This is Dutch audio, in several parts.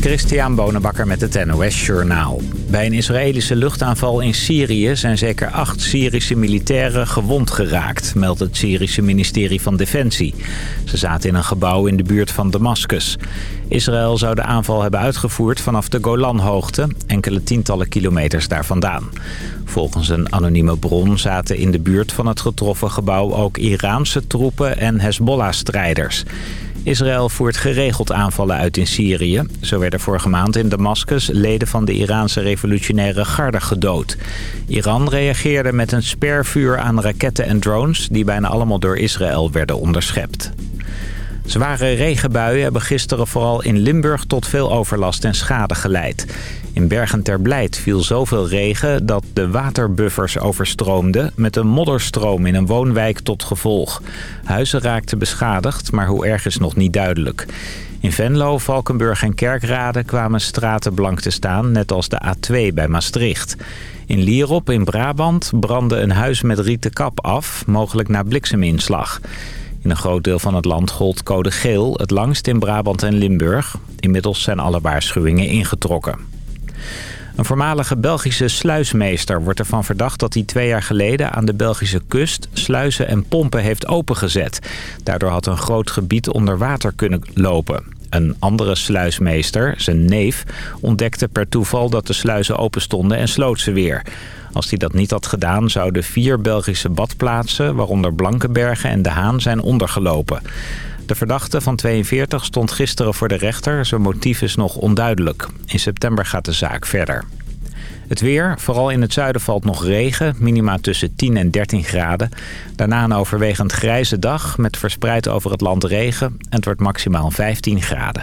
Christian Bonenbakker met het NOS Journaal. Bij een Israëlische luchtaanval in Syrië zijn zeker acht Syrische militairen gewond geraakt, meldt het Syrische ministerie van Defensie. Ze zaten in een gebouw in de buurt van Damascus. Israël zou de aanval hebben uitgevoerd vanaf de Golanhoogte, enkele tientallen kilometers daar vandaan. Volgens een anonieme bron zaten in de buurt van het getroffen gebouw ook Iraanse troepen en Hezbollah-strijders. Israël voert geregeld aanvallen uit in Syrië. Zo werden vorige maand in Damascus leden van de Iraanse revolutionaire garde gedood. Iran reageerde met een spervuur aan raketten en drones... die bijna allemaal door Israël werden onderschept. Zware regenbuien hebben gisteren vooral in Limburg tot veel overlast en schade geleid. In Bergen ter Blijt viel zoveel regen dat de waterbuffers overstroomden... met een modderstroom in een woonwijk tot gevolg. Huizen raakten beschadigd, maar hoe erg is nog niet duidelijk. In Venlo, Valkenburg en Kerkrade kwamen straten blank te staan... net als de A2 bij Maastricht. In Lierop in Brabant brandde een huis met rieten kap af, mogelijk na blikseminslag. In een groot deel van het land gold code geel, het langst in Brabant en Limburg. Inmiddels zijn alle waarschuwingen ingetrokken. Een voormalige Belgische sluismeester wordt ervan verdacht dat hij twee jaar geleden aan de Belgische kust sluizen en pompen heeft opengezet. Daardoor had een groot gebied onder water kunnen lopen. Een andere sluismeester, zijn neef, ontdekte per toeval dat de sluizen open stonden en sloot ze weer. Als hij dat niet had gedaan zouden vier Belgische badplaatsen, waaronder Blankenbergen en De Haan, zijn ondergelopen. De verdachte van 42 stond gisteren voor de rechter. Zijn motief is nog onduidelijk. In september gaat de zaak verder. Het weer, vooral in het zuiden valt nog regen, minima tussen 10 en 13 graden. Daarna een overwegend grijze dag met verspreid over het land regen en het wordt maximaal 15 graden.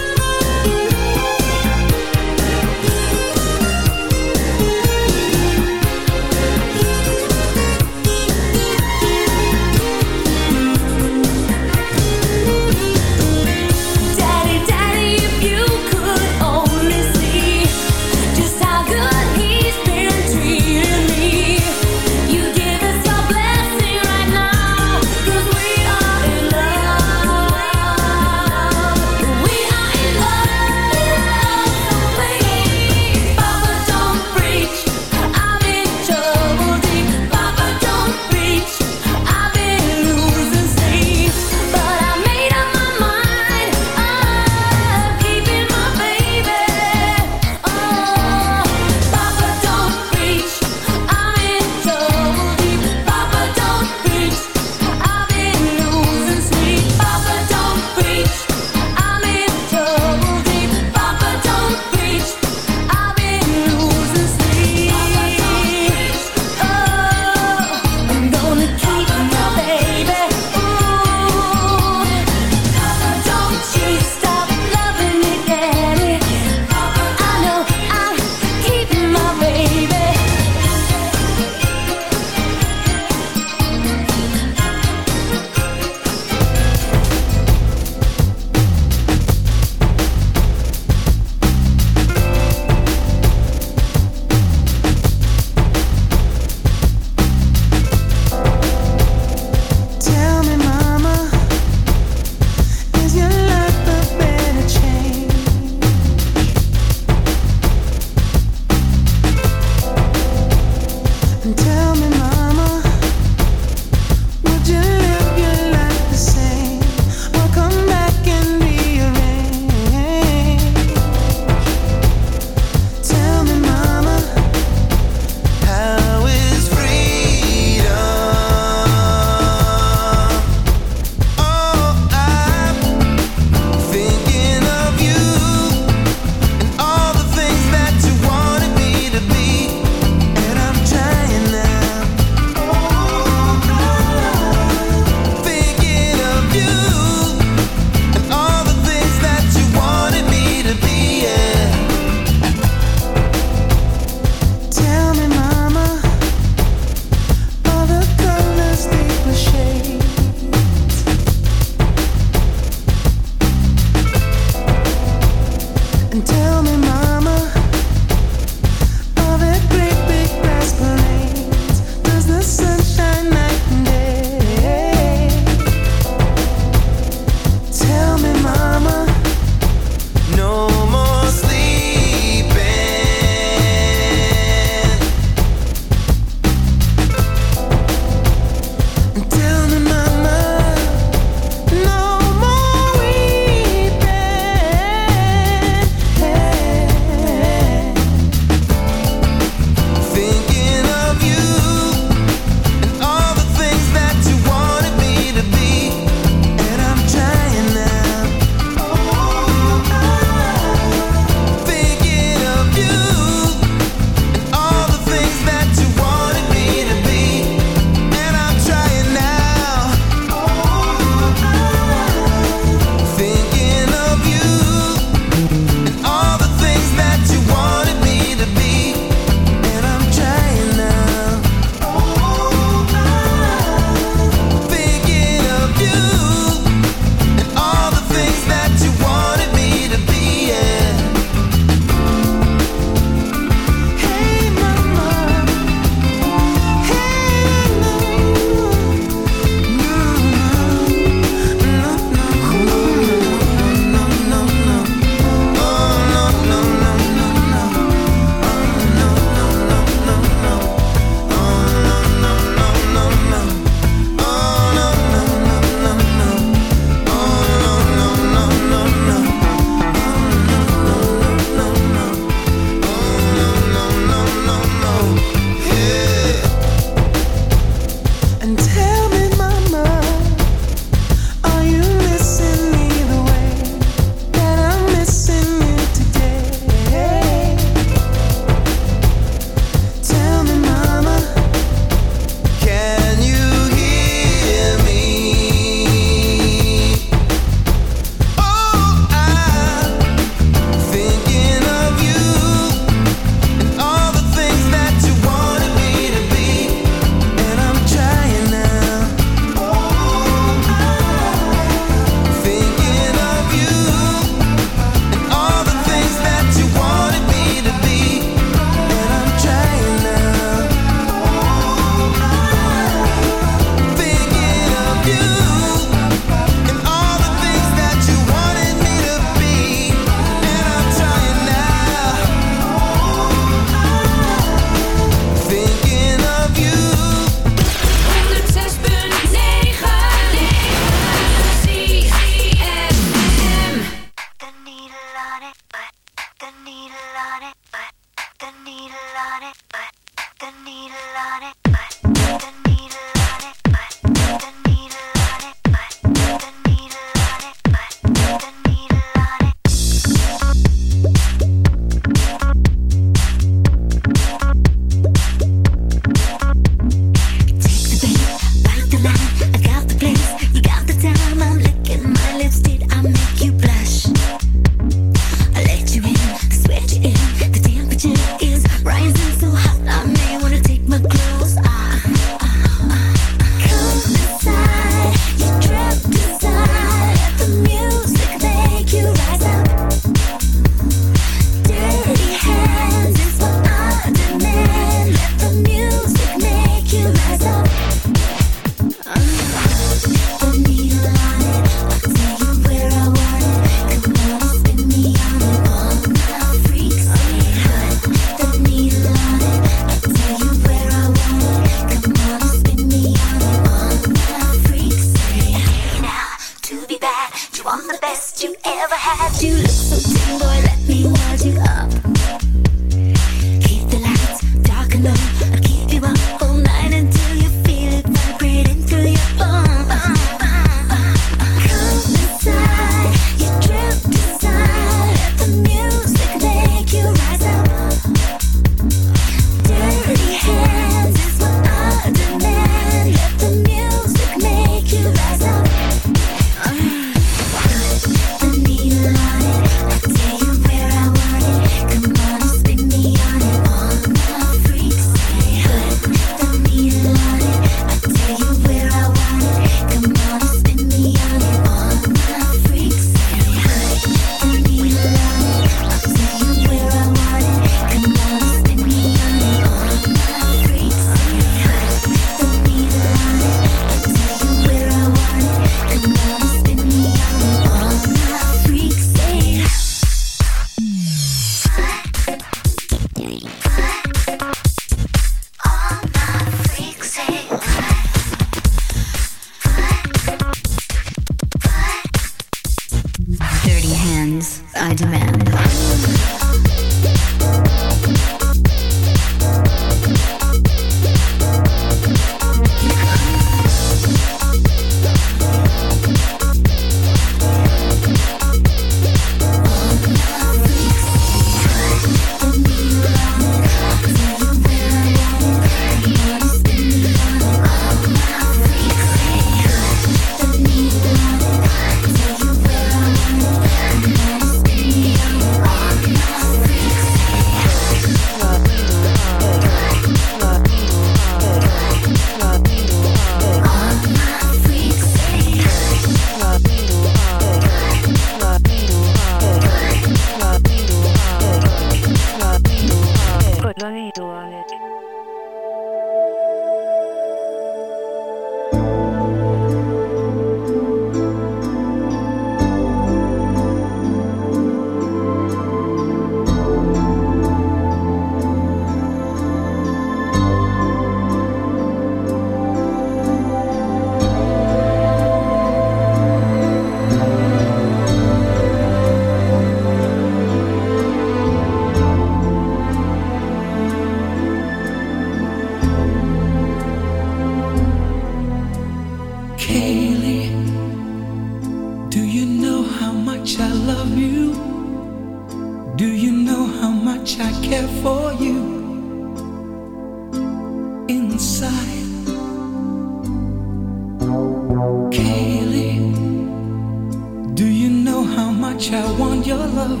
much I want your love.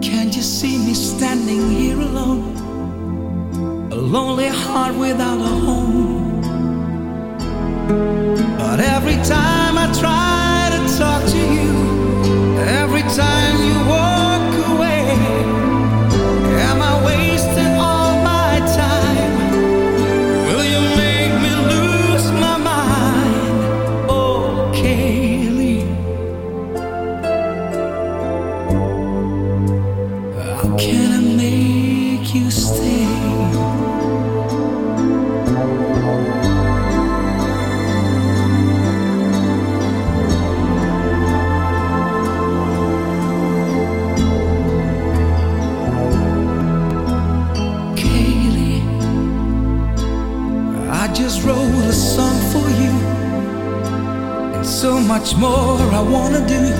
Can't you see me standing here alone? A lonely heart without a home. But every time I try. more I wanna do.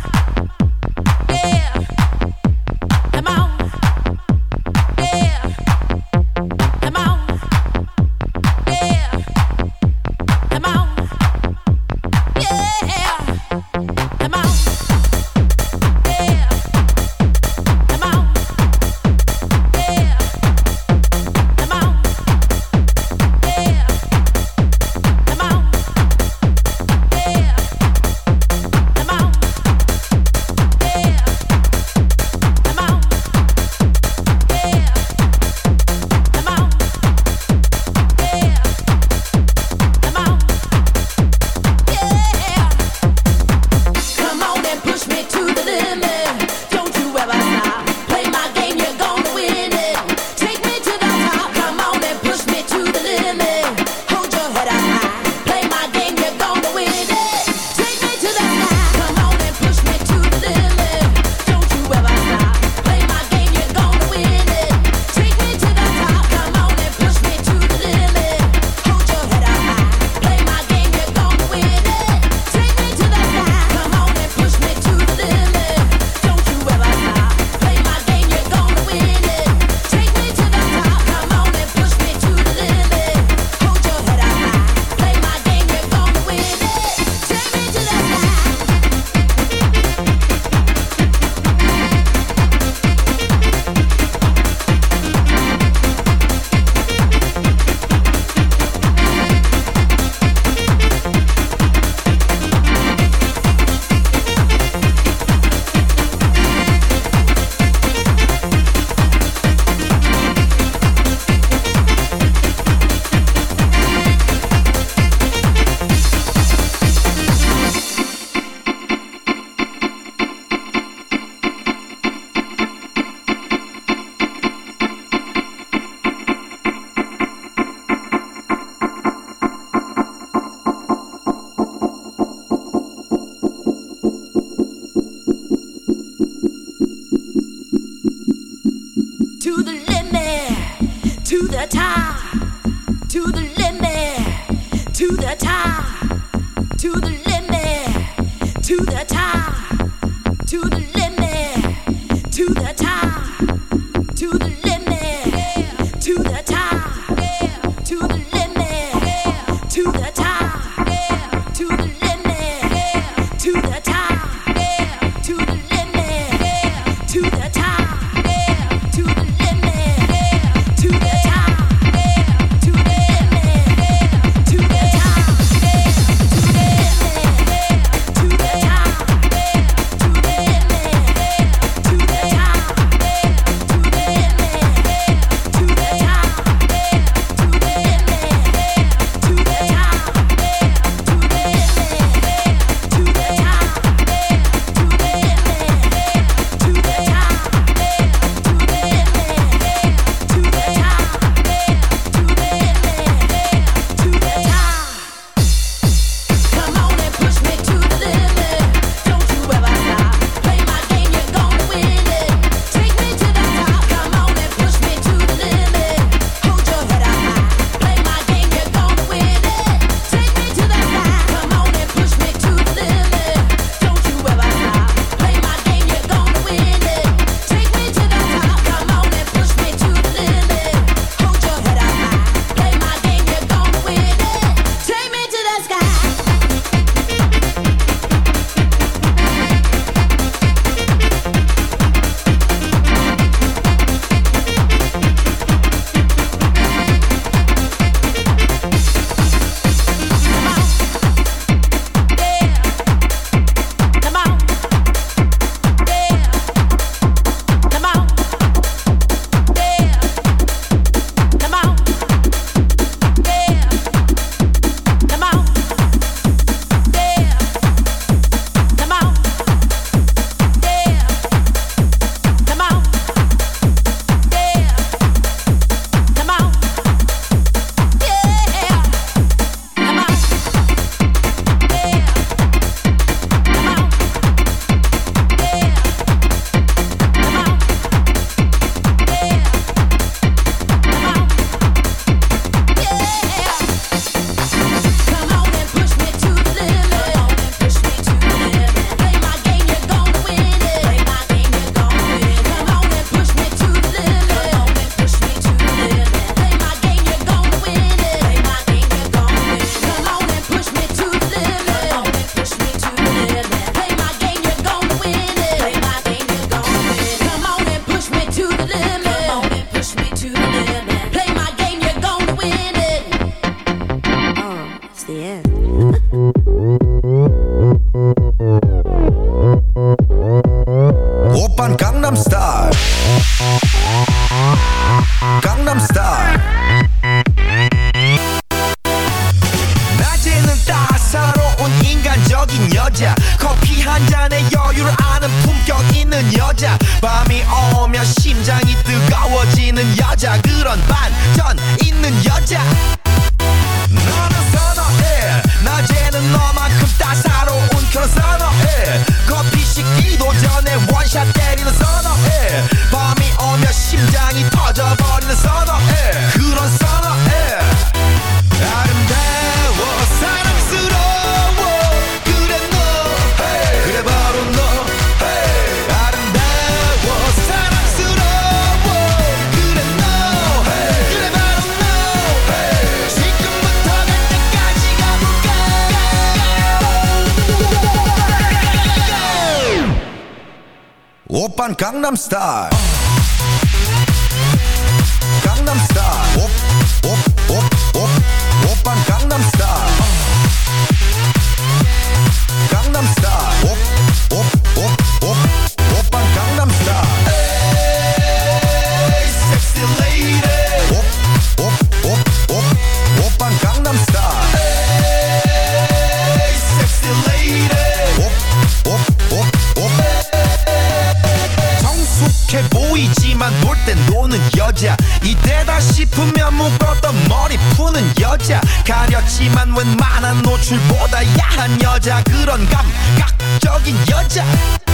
Bye.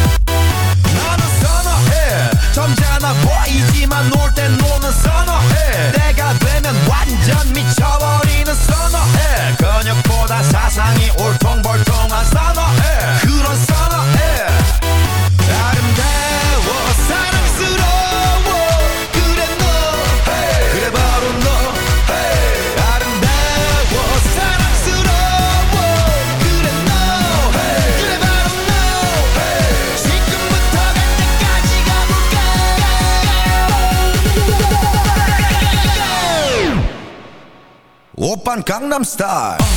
I'm star.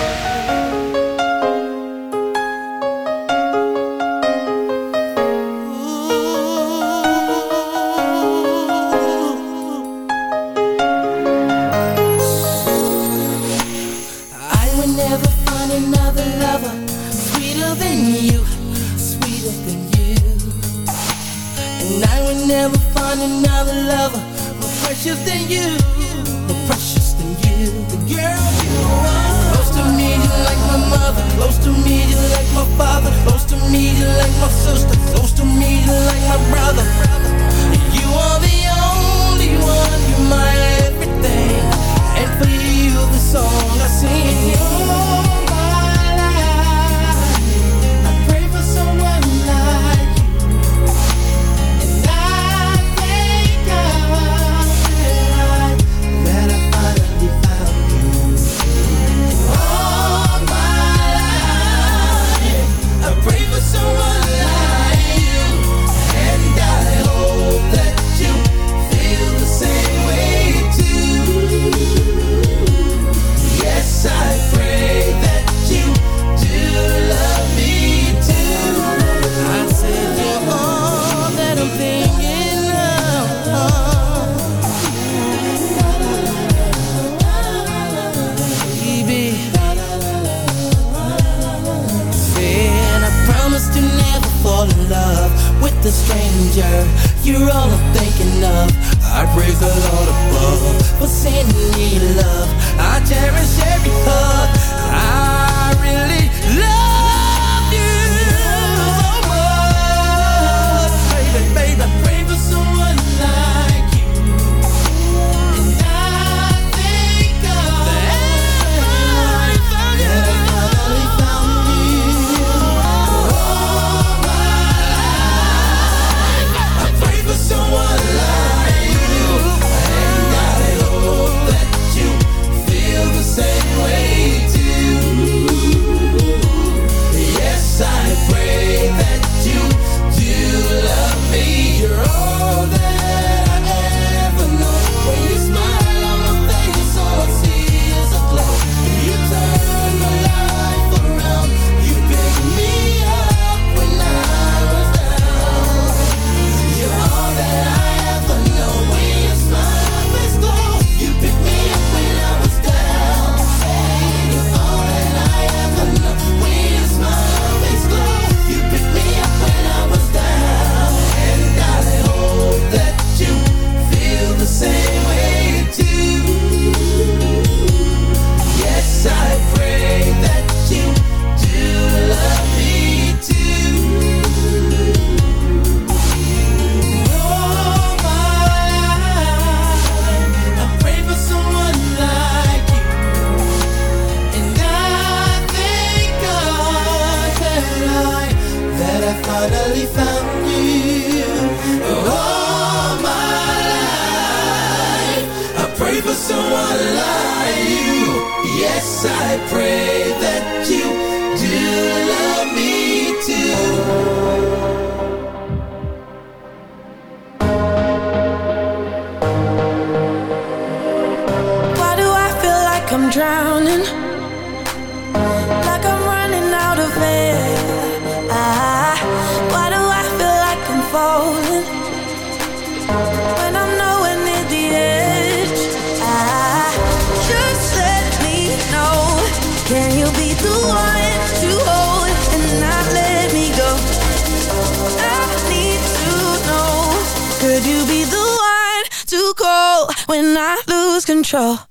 lose control.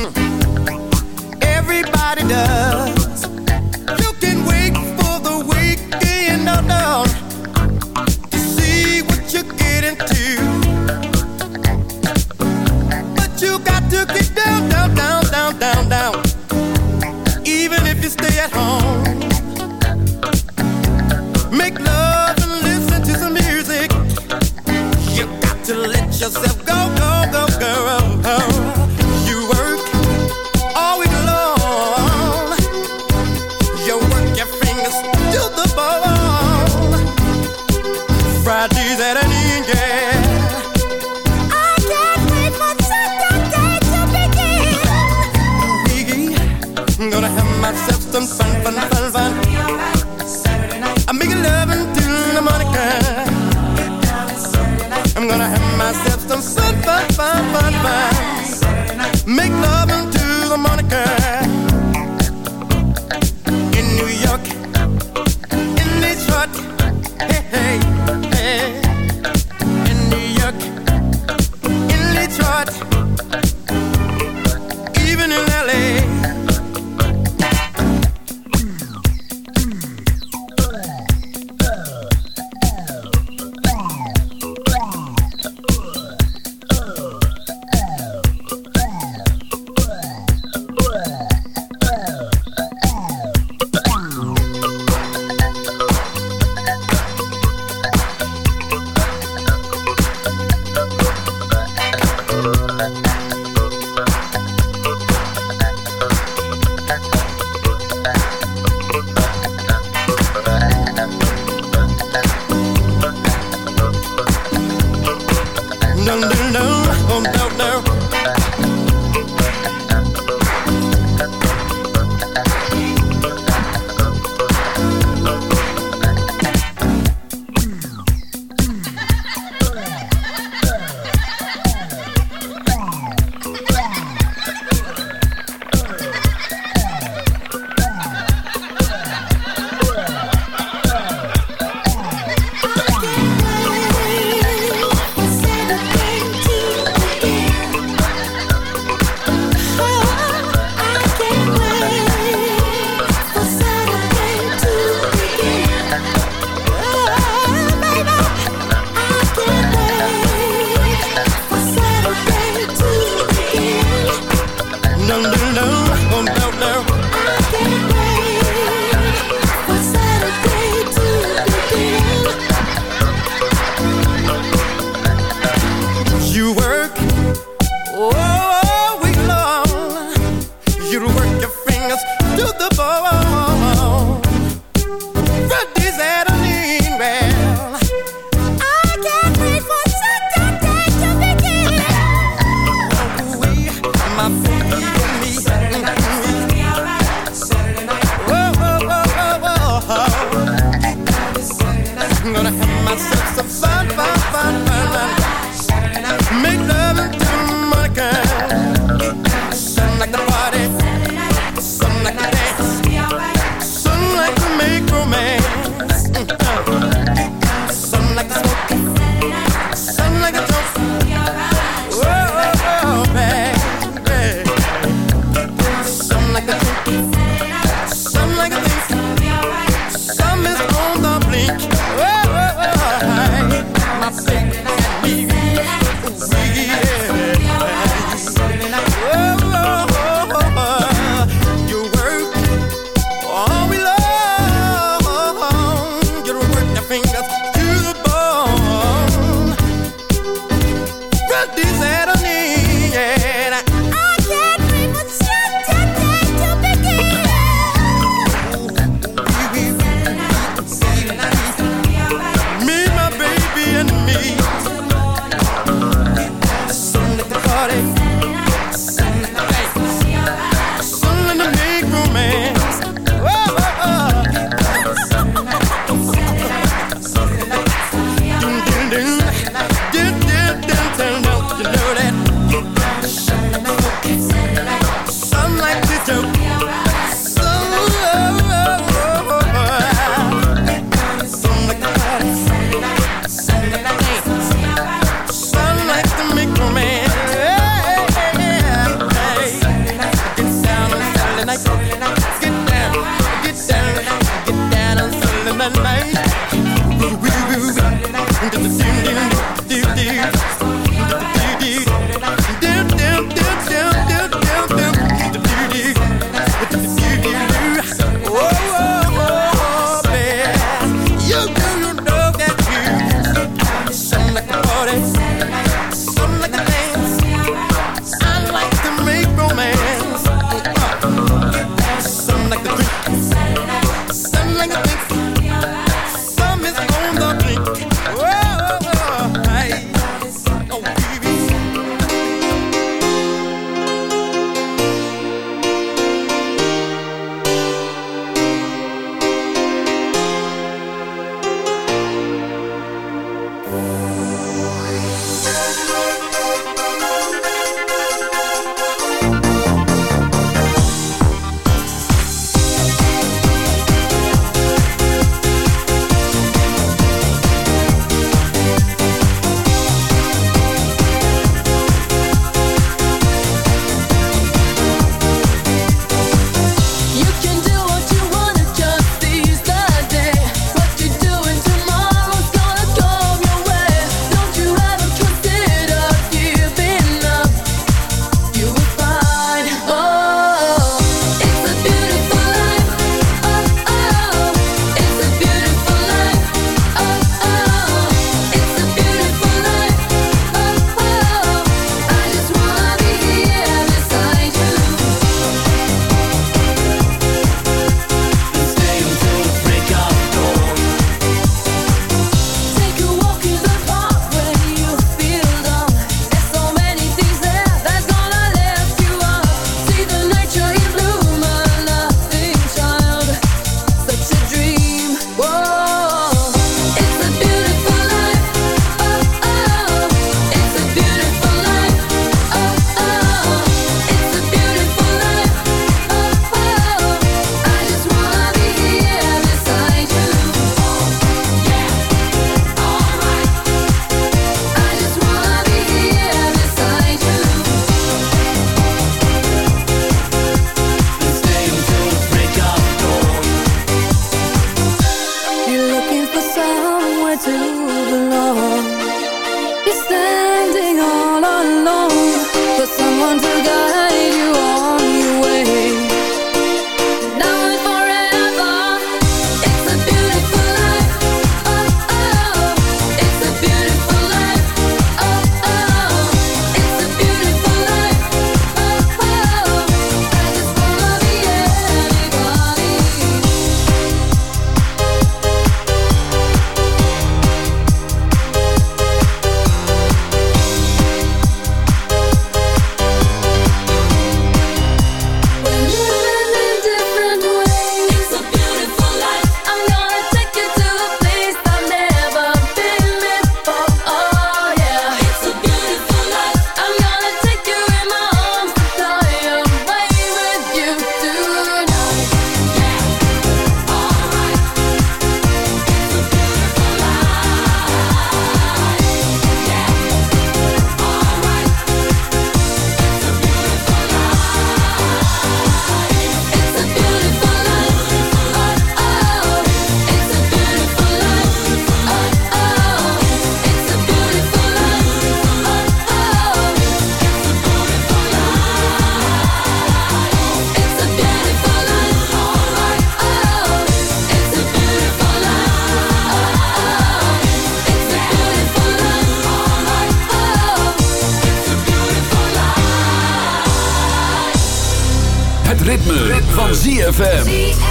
ZFM.